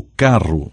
o carro.